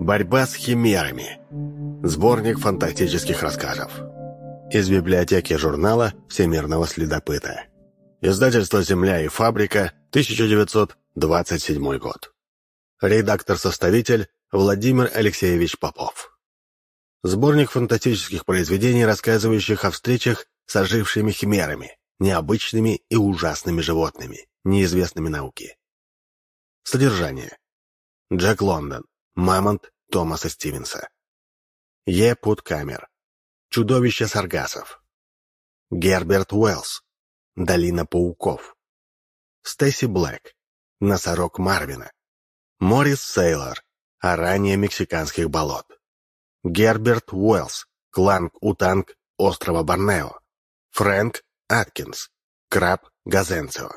Борьба с химерами. Сборник фантастических рассказов. Из библиотеки журнала «Всемирного следопыта». Издательство «Земля и фабрика», 1927 год. Редактор-составитель Владимир Алексеевич Попов. Сборник фантастических произведений, рассказывающих о встречах с ожившими химерами, необычными и ужасными животными, неизвестными науке. Содержание. Джек Лондон. Мамонт Томаса Стивенса. Е. Путкамер. Чудовище Саргасов. Герберт Уэллс. Долина пауков. Стейси Блэк. Носорог Марвина. Морис Сейлор. Орание мексиканских болот. Герберт Уэллс. Кланг-Утанг острова Борнео. Фрэнк Аткинс. Краб Газенцио.